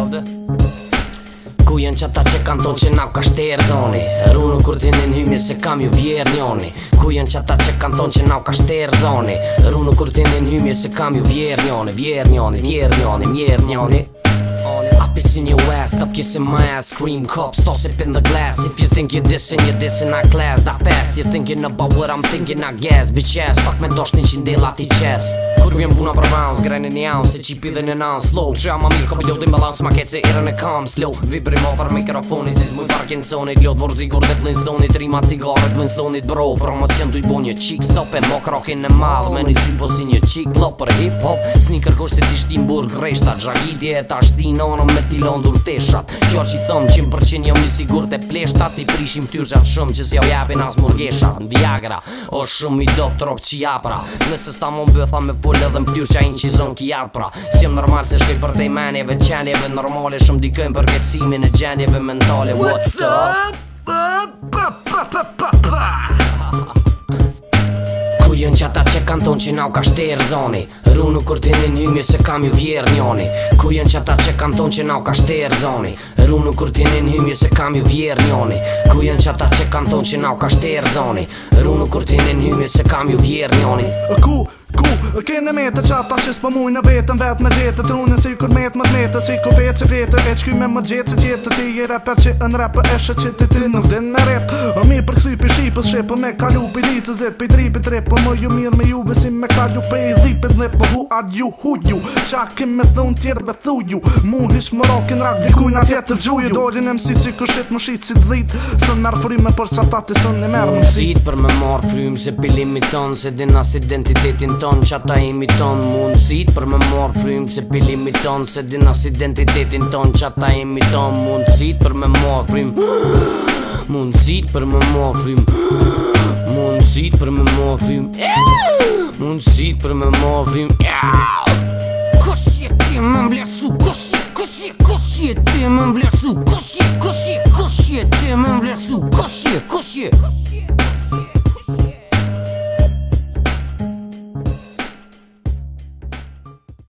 Salde Ku jenë që ata që kanë që na ka shterë zoni Runu kur ti në hymje se kam ju vjerë njoni Ku jenë që ata që kanë që na ka shterë zoni Runu kur ti në hymje se kam ju vjerë njoni Vjerë njoni, vjerë njoni, mjerë njoni In your west, up kissing my ass Cream cops, toss it in the glass If you think you're dissing, you're dissing our class Da fast, you're thinking about what I'm thinking I guess, bitch ass Fuck me, dosh, ninqin de lati qes Yeah kryem puna për maus Grejnë një aus, se qipi dhe në nans Flow, që jam amir, ka për jodin balans Ma ketë se erën e kam, slow Vibrim ofar mikrofonit, zis mëj parkinsonit Ljot vor zigur dhe flinstonit Rima cigaret, flinstonit bro Promocion t'u i bo një qik Stop e mok rockin në mal Me një sy po si një qik Lop për hip hop Sneaker kosh se ti burg Greshta, gjagidi e ta shtin Onëm me t'ilon dur teshat Kjo që i thëm, 100% jam i sigur të pleshta Ti prishim tyr gjatë shumë që s'ja as murgesha Viagra, o shumë i dop trop qi apra Nëse sta mon bëtha me kalë dhe mpëtyr që a inqizon ki jarë pra Si jem normal se shkej për dej menjeve qenjeve normale Shumë dikojnë për gecimin ne gjenjeve mentale What's up? Pa Ku që ata që kanë thonë që nau ka shterë zoni Runu kur t'i një një mjë se kam ju vjerë njoni Ku jën që ata që kanë thonë që nau ka shterë zoni Runu kur t'i një një mjë se kam ju vjerë njoni Ku jën që ata që kanë thonë që nau ka shterë zoni Runu kur t'i një një mjë se kam ju vjerë njoni Ku? Kene me të qata që s'po mujnë në vetën vet me gjetë Trunin si kur metë më të metë Si ku vetë si vretë E qky me më gjetë si tjetë Ti i reper që në rapë e shë që ti ti nuk din me rep A mi për këthy për shqipës shqipë Me kalu për dicës dhe për tripit rep Po më ju mirë me ju si me kalu për i dhipit Dhe po hu ar ju hu ju Qa kim me thun tjerëve thu ju Mu hish më rokin rak dikuj na tjetër gju ju Dolin em si që këshit më shqit si dhit Së nërë frime për qatati së një mërë mësit Për me marë frime se pilimi ton Se din që ata imiton mundësit Për me morë frymë se pi limiton Se din as identitetin ton që ata imiton mundësit Për me morë frymë Mundësit për me morë frymë Mundësit për me morë frymë Mundësit për me morë frymë Kësh je ti më mblesu Kësh je, kësh je, kësh je ti më mblesu Kësh je, kësh je, kësh je ti më mblesu Kësh je, kësh